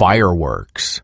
fireworks.